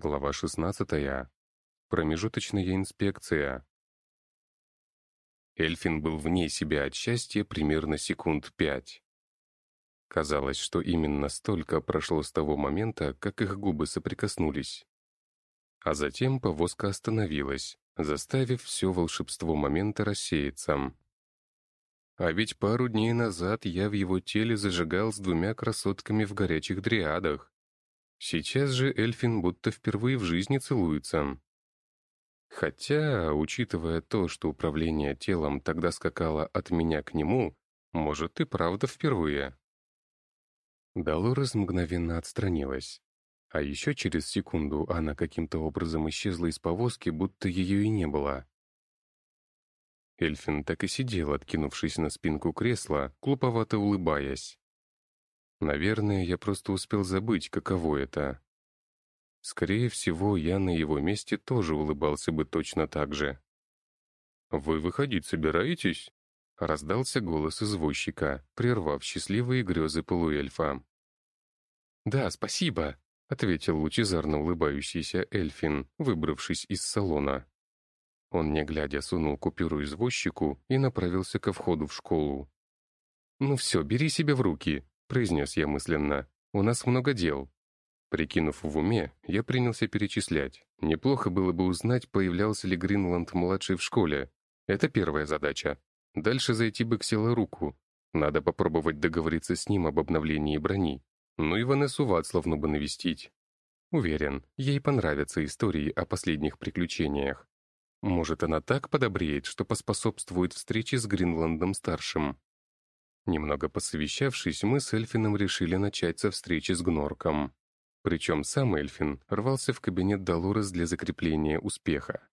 Глава 16. Промежуточная инспекция. Эльфин был вне себя от счастья примерно секунд пять. Казалось, что именно столько прошло с того момента, как их губы соприкоснулись. А затем повозка остановилась, заставив все волшебство момента рассеяться. А ведь пару дней назад я в его теле зажигал с двумя красотками в горячих дриадах. Сейчас же Эльфин будто впервые в жизни целуется. Хотя, учитывая то, что управление телом тогда скакало от меня к нему, может и правда впервые. Долорес мгновенно отстранилась. А еще через секунду она каким-то образом исчезла из повозки, будто ее и не было. Эльфин так и сидел, откинувшись на спинку кресла, глуповато улыбаясь. Наверное, я просто успел забыть, каково это. Скорее всего, я на его месте тоже улыбался бы точно так же. «Вы выходить собираетесь?» — раздался голос извозчика, прервав счастливые грезы полуэльфа. «Да, спасибо», — ответил лучезарно улыбающийся Эльфин, выбравшись из салона. Он, не глядя, сунул купюру извозчику и направился ко входу в школу. «Ну все, бери себя в руки», — произнес я мысленно. «У нас много дел». Прикинув в уме, я принялся перечислять. Неплохо было бы узнать, появлялся ли Гринланд-младший в школе. Это первая задача. Дальше зайти бы к Селоруку. Надо попробовать договориться с ним об обновлении брони. Ну и Ванессу Вацлавну бы навестить. Уверен, ей понравятся истории о последних приключениях. Может, она так подобреет, что поспособствует встрече с Гринландом-старшим. Немного посовещавшись, мы с Эльфином решили начать со встречи с Гнорком. Причем сам Эльфин рвался в кабинет Долорес для закрепления успеха.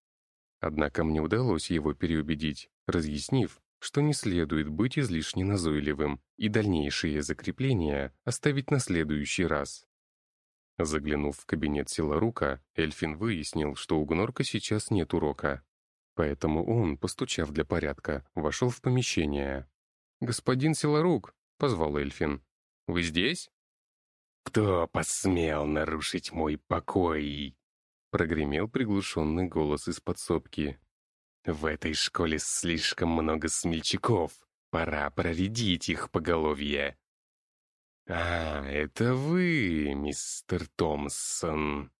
Однако мне удалось его переубедить, разъяснив, что не следует быть излишне назойливым и дальнейшие закрепления оставить на следующий раз. Заглянув в кабинет Силарука, Эльфин выяснил, что у Гнорка сейчас нет урока. Поэтому он, постучав для порядка, вошел в помещение. «Господин Силарук», — позвал Эльфин. «Вы здесь?» «Кто посмел нарушить мой покой?» Прогремел приглушенный голос из подсобки. «В этой школе слишком много смельчаков. Пора проредить их поголовье». «А, это вы, мистер Томпсон».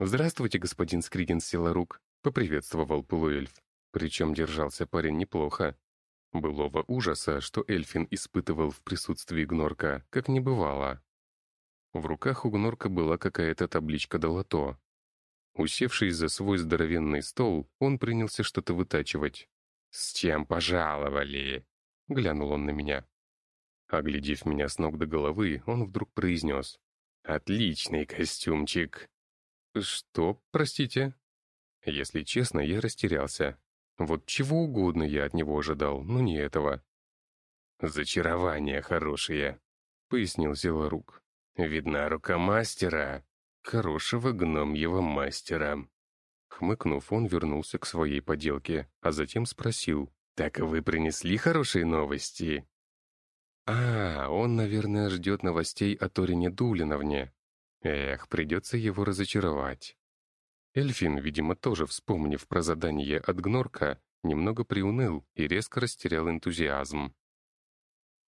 «Здравствуйте, господин Скриген Силарук», — поприветствовал полуэльф. Причем держался парень неплохо. Былого ужаса, что Эльфин испытывал в присутствии Гнорка, как не бывало. В руках у Гнорка была какая-то табличка долото. Усевшись за свой здоровенный стол, он принялся что-то вытачивать. «С чем пожаловали?» — глянул он на меня. Оглядев меня с ног до головы, он вдруг произнес. «Отличный костюмчик!» «Что, простите?» Если честно, я растерялся. Вот чего угодно я от него ожидал, но не этого. «Зачарование хорошее», — пояснил Зелорук. «Видна рука мастера, хорошего гномьего мастера». Хмыкнув, он вернулся к своей поделке, а затем спросил. «Так вы принесли хорошие новости?» «А, он, наверное, ждет новостей о Торине Дулиновне. Эх, придется его разочаровать». Эльфин, видимо, тоже вспомнив про задание от Гнорка, немного приуныл и резко растерял энтузиазм.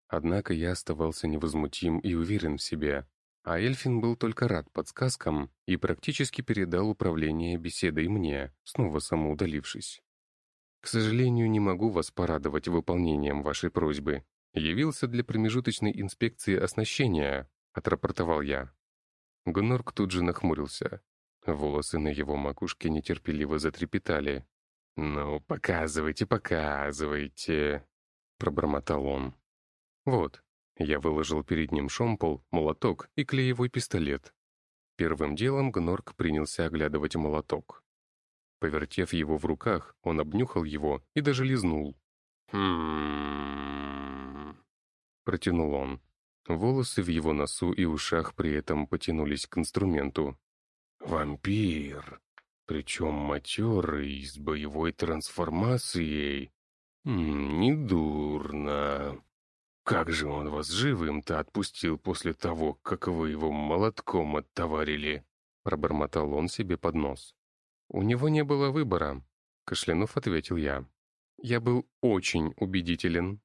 Однако я оставался невозмутим и уверен в себе, а Эльфин был только рад подсказкам и практически передал управление беседой мне, снова самоудалившись. «К сожалению, не могу вас порадовать выполнением вашей просьбы. Явился для промежуточной инспекции оснащения», — отрапортовал я. Гнорк тут же нахмурился. Волосы на его макушке нетерпеливо затрепетали. «Ну, показывайте, показывайте», — пробормотал он. «Вот». Я выложил перед ним шомпол, молоток и клеевой пистолет. Первым делом Гнорк принялся оглядывать молоток. Повертев его в руках, он обнюхал его и даже лизнул. «Хм...» Протянул он. Волосы в его носу и ушах при этом потянулись к инструменту. Вампир, причем матерый, с боевой трансформацией. Недурно. Как же он вас живым-то отпустил после того, как вы его молотком оттоварили? Пробормотал он себе под нос. У него не было выбора. Кашлянув ответил я. Я был очень убедителен.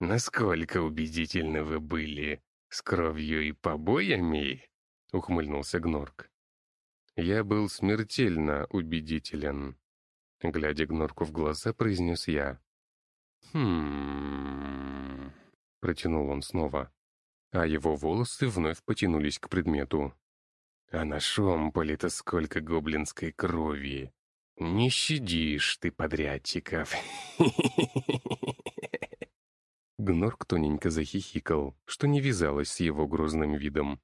«Насколько убедительны вы были? С кровью и побоями?» — ухмыльнулся Гнорк. «Я был смертельно убедителен», — глядя Гнорку в глаза, произнес я. «Хм...» — протянул он снова, а его волосы вновь потянулись к предмету. «А на шомполе-то сколько гоблинской крови! Не щадишь ты подрядчиков!» Гнорк тоненько захихикал, что не вязалось с его грозным видом.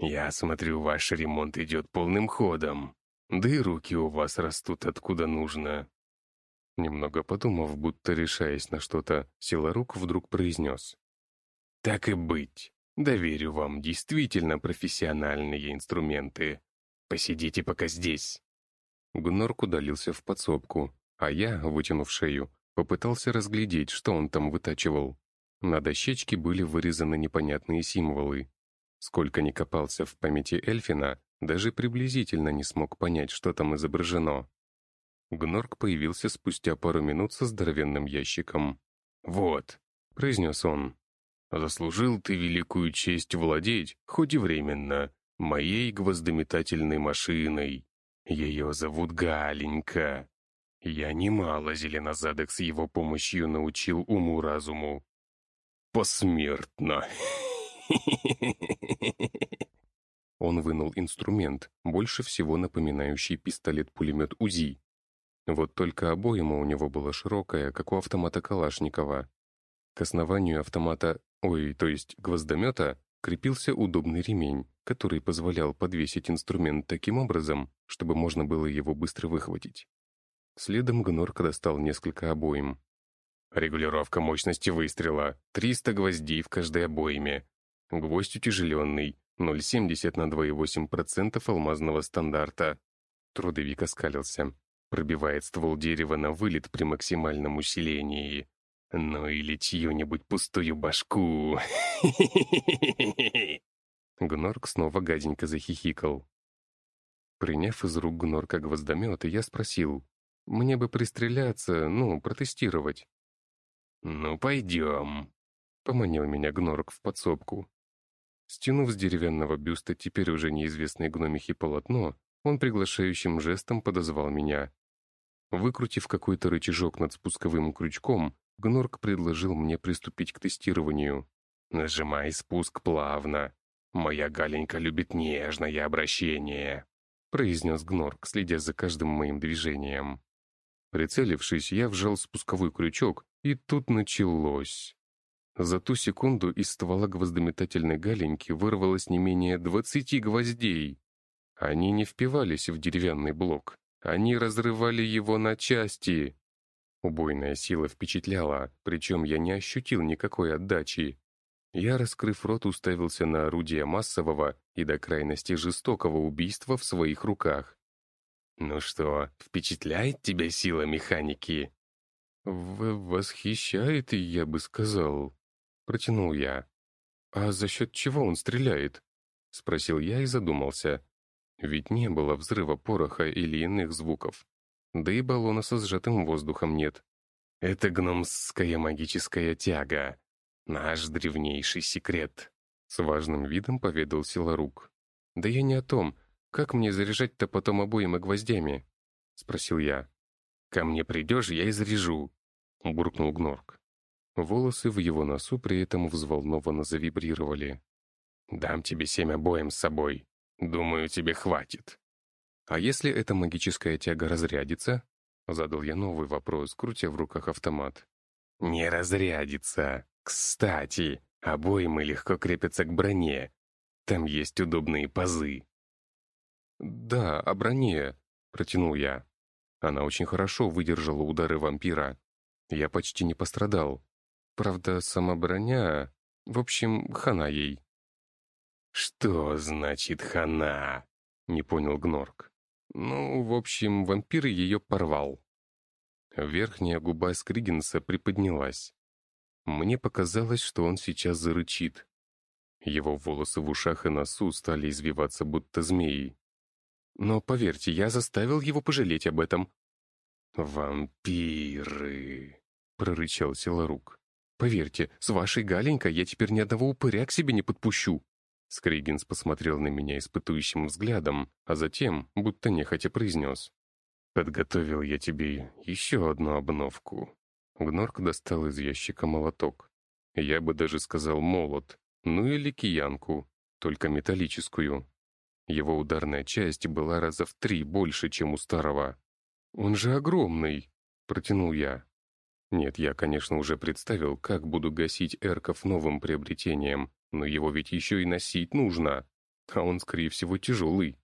«Я смотрю, ваш ремонт идет полным ходом. Да и руки у вас растут откуда нужно». Немного подумав, будто решаясь на что-то, Силарук вдруг произнес. «Так и быть. Доверю вам действительно профессиональные инструменты. Посидите пока здесь». Гнорк удалился в подсобку, а я, вытянув шею, попытался разглядеть, что он там вытачивал. На дощечке были вырезаны непонятные символы, Сколько ни копался в памяти Эльфина, даже приблизительно не смог понять, что там изображено. Гнорк появился спустя пару минут со здоровенным ящиком. «Вот», — произнес он, — «заслужил ты великую честь владеть, хоть и временно, моей гвоздометательной машиной. Ее зовут Галенька. Я немало зеленозадок с его помощью научил уму-разуму. Посмертно». Он вынул инструмент, больше всего напоминающий пистолет-пулемет УЗИ. Вот только обойма у него была широкая, как у автомата Калашникова. К основанию автомата, ой, то есть гвоздомета, крепился удобный ремень, который позволял подвесить инструмент таким образом, чтобы можно было его быстро выхватить. Следом Гнорка достал несколько обоим. Регулировка мощности выстрела. 300 гвоздей в каждой обойме. Гвоздь утяжеленный, 0,70 на 2,8% алмазного стандарта. Трудовик оскалился. Пробивает ствол дерева на вылет при максимальном усилении. Ну или чью-нибудь пустую башку. Гнорк снова гаденько захихикал. Приняв из рук Гнорка гвоздомет, я спросил, «Мне бы пристреляться, ну, протестировать». «Ну, пойдем», — поманил меня Гнорк в подсобку. Стянув с деревянного бюста теперь уже неизвестной гномихи полотно, он приглашающим жестом подозвал меня. Выкрутив какой-то рычажок над спусковым крючком, Гнорк предложил мне приступить к тестированию. «Нажимай спуск плавно. Моя Галенька любит нежное обращение», — произнес Гнорк, следя за каждым моим движением. Прицелившись, я вжал спусковой крючок, и тут началось. За ту секунду из ствола гвоздометательной галеньки вырвалось не менее двадцати гвоздей. Они не впивались в деревянный блок, они разрывали его на части. Убойная сила впечатляла, причем я не ощутил никакой отдачи. Я, раскрыв рот, уставился на орудие массового и до крайности жестокого убийства в своих руках. «Ну что, впечатляет тебя сила механики?» В «Восхищает, я бы сказал», Протянул я. «А за счет чего он стреляет?» Спросил я и задумался. Ведь не было взрыва пороха или иных звуков. Да и баллона со сжатым воздухом нет. «Это гномская магическая тяга. Наш древнейший секрет», — с важным видом поведал Силарук. «Да я не о том. Как мне заряжать-то потом обоим и гвоздями?» — спросил я. «Ко мне придешь, я и заряжу», — буркнул Гнорк. Волосы в его носу при этом взволнованно завибрировали. «Дам тебе семь обоим с собой. Думаю, тебе хватит». «А если эта магическая тяга разрядится?» Задал я новый вопрос, крутя в руках автомат. «Не разрядится. Кстати, обоймы легко крепятся к броне. Там есть удобные пазы». «Да, о броне», — протянул я. Она очень хорошо выдержала удары вампира. Я почти не пострадал. Правда, сама броня... В общем, хана ей. «Что значит хана?» — не понял Гнорк. Ну, в общем, вампир ее порвал. Верхняя губа Скригинса приподнялась. Мне показалось, что он сейчас зарычит. Его волосы в ушах и носу стали извиваться, будто змеи. Но, поверьте, я заставил его пожалеть об этом». «Вампиры!» — прорычал Силарук. «Поверьте, с вашей Галенькой я теперь ни одного упыря к себе не подпущу». Скригинс посмотрел на меня испытующим взглядом, а затем, будто нехотя произнес. «Подготовил я тебе еще одну обновку». Гнорк достал из ящика молоток. Я бы даже сказал молот, ну или киянку, только металлическую. Его ударная часть была раза в три больше, чем у старого. «Он же огромный!» — протянул я. Нет, я, конечно, уже представил, как буду гасить эрков новым приобретением, но его ведь еще и носить нужно, а он, скорее всего, тяжелый.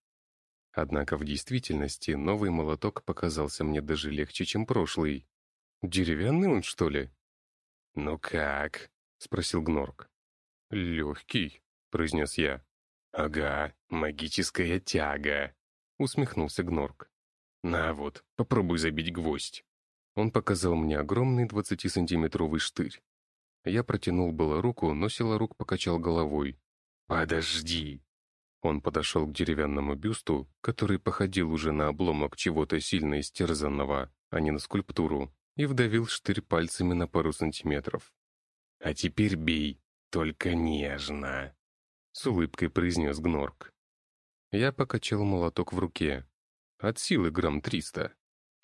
Однако в действительности новый молоток показался мне даже легче, чем прошлый. Деревянный он, что ли? «Ну как?» — спросил Гнорк. «Легкий», — произнес я. «Ага, магическая тяга», — усмехнулся Гнорк. «На вот, попробуй забить гвоздь». Он показал мне огромный двадцатисантиметровый штырь. Я протянул было руку, но Силарук покачал головой. «Подожди!» Он подошел к деревянному бюсту, который походил уже на обломок чего-то сильно истерзанного, а не на скульптуру, и вдавил штырь пальцами на пару сантиметров. «А теперь бей, только нежно!» С улыбкой произнес Гнорк. Я покачал молоток в руке. От силы грамм триста.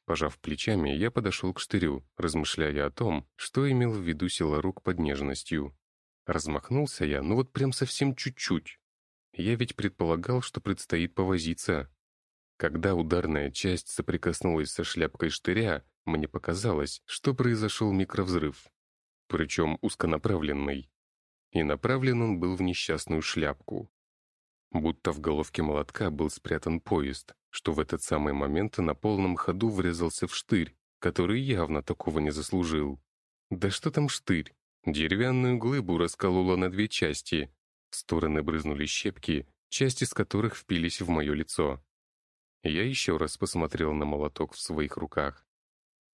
Пожав плечами, я подошел к штырю, размышляя о том, что имел в виду сила рук под нежностью. Размахнулся я, ну вот прям совсем чуть-чуть. Я ведь предполагал, что предстоит повозиться. Когда ударная часть соприкоснулась со шляпкой штыря, мне показалось, что произошел микровзрыв. Причем узконаправленный. И направлен он был в несчастную шляпку. Будто в головке молотка был спрятан поезд, что в этот самый момент на полном ходу врезался в штырь, который явно такого не заслужил. Да что там штырь? Деревянную глыбу раскололо на две части. В стороны брызнули щепки, части из которых впились в мое лицо. Я еще раз посмотрел на молоток в своих руках.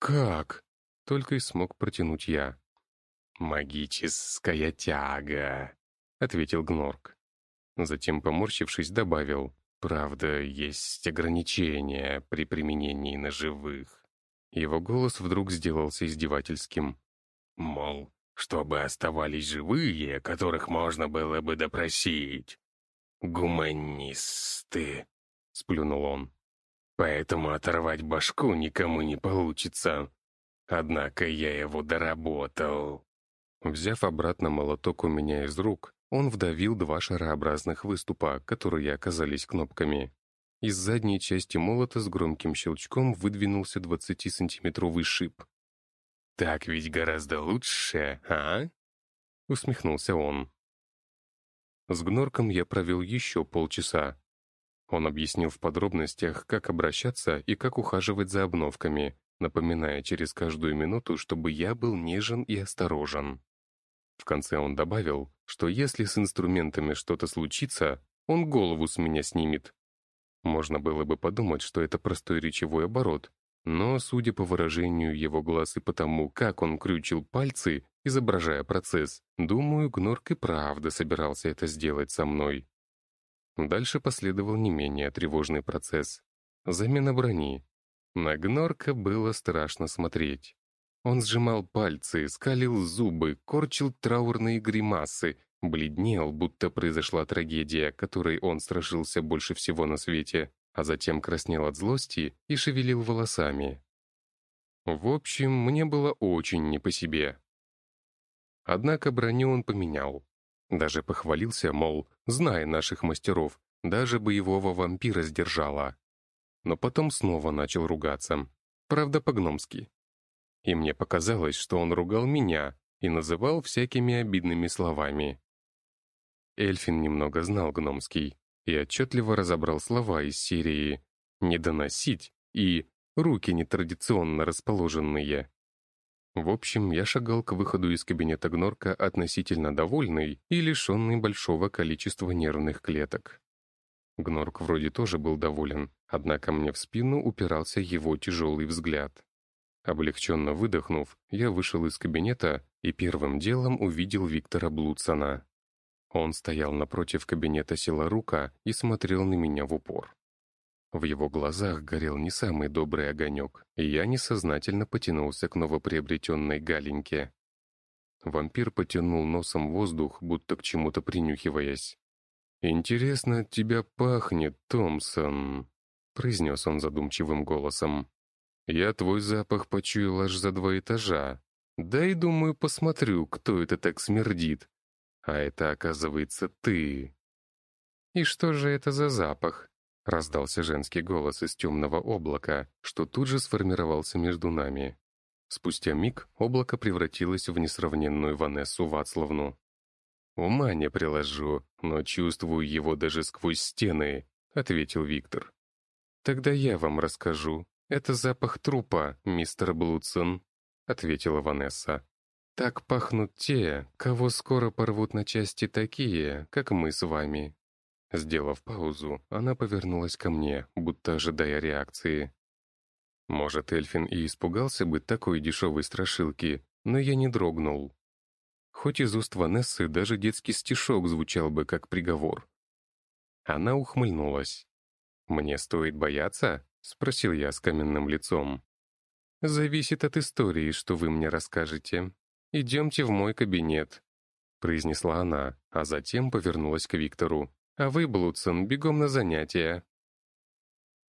«Как?» — только и смог протянуть я. «Магическая тяга», — ответил Гнорк. Затем, поморщившись, добавил, «Правда, есть ограничения при применении ножевых». Его голос вдруг сделался издевательским. «Мол, чтобы оставались живые, которых можно было бы допросить. Гуманисты», — сплюнул он. «Поэтому оторвать башку никому не получится. Однако я его доработал». Взяв обратно молоток у меня из рук, он вдавил два шарообразных выступа, которые оказались кнопками. Из задней части молота с громким щелчком выдвинулся 20-сантиметровый шип. «Так ведь гораздо лучше, а?» — усмехнулся он. С Гнорком я провел еще полчаса. Он объяснил в подробностях, как обращаться и как ухаживать за обновками, напоминая через каждую минуту, чтобы я был нежен и осторожен. В конце он добавил, что если с инструментами что-то случится, он голову с меня снимет. Можно было бы подумать, что это простой речевой оборот, но, судя по выражению его глаз и потому, как он крючил пальцы, изображая процесс, думаю, Гнорк и правда собирался это сделать со мной. Дальше последовал не менее тревожный процесс. Замена брони. На Гнорка было страшно смотреть. Он сжимал пальцы, скалил зубы, корчил траурные гримасы, бледнел, будто произошла трагедия, которой он страшился больше всего на свете, а затем краснел от злости и шевелил волосами. В общем, мне было очень не по себе. Однако броню он поменял. Даже похвалился, мол, зная наших мастеров, даже боевого вампира сдержала. Но потом снова начал ругаться. Правда, по-гномски и мне показалось, что он ругал меня и называл всякими обидными словами. Эльфин немного знал гномский и отчетливо разобрал слова из серии «не доносить» и «руки нетрадиционно расположенные». В общем, я шагал к выходу из кабинета Гнорка относительно довольный и лишенный большого количества нервных клеток. Гнорк вроде тоже был доволен, однако мне в спину упирался его тяжелый взгляд. Облегченно выдохнув, я вышел из кабинета и первым делом увидел Виктора Блудсона. Он стоял напротив кабинета Силарука и смотрел на меня в упор. В его глазах горел не самый добрый огонек, и я несознательно потянулся к новоприобретенной галеньке. Вампир потянул носом воздух, будто к чему-то принюхиваясь. «Интересно от тебя пахнет, Томпсон», — произнес он задумчивым голосом. «Я твой запах почуял аж за два этажа. Да и думаю, посмотрю, кто это так смердит. А это, оказывается, ты». «И что же это за запах?» — раздался женский голос из темного облака, что тут же сформировался между нами. Спустя миг облако превратилось в несравненную Ванессу Вацлавну. «Ума не приложу, но чувствую его даже сквозь стены», — ответил Виктор. «Тогда я вам расскажу. Это запах трупа, мистер Блудсон», — ответила Ванесса. «Так пахнут те, кого скоро порвут на части такие, как мы с вами». Сделав паузу, она повернулась ко мне, будто ожидая реакции. Может, Эльфин и испугался бы такой дешевой страшилки, но я не дрогнул. Хоть из уст Ванессы даже детский стишок звучал бы как приговор. Она ухмыльнулась. «Мне стоит бояться?» — спросил я с каменным лицом. «Зависит от истории, что вы мне расскажете. Идемте в мой кабинет», — произнесла она, а затем повернулась к Виктору. «А вы, Блудсон, бегом на занятия».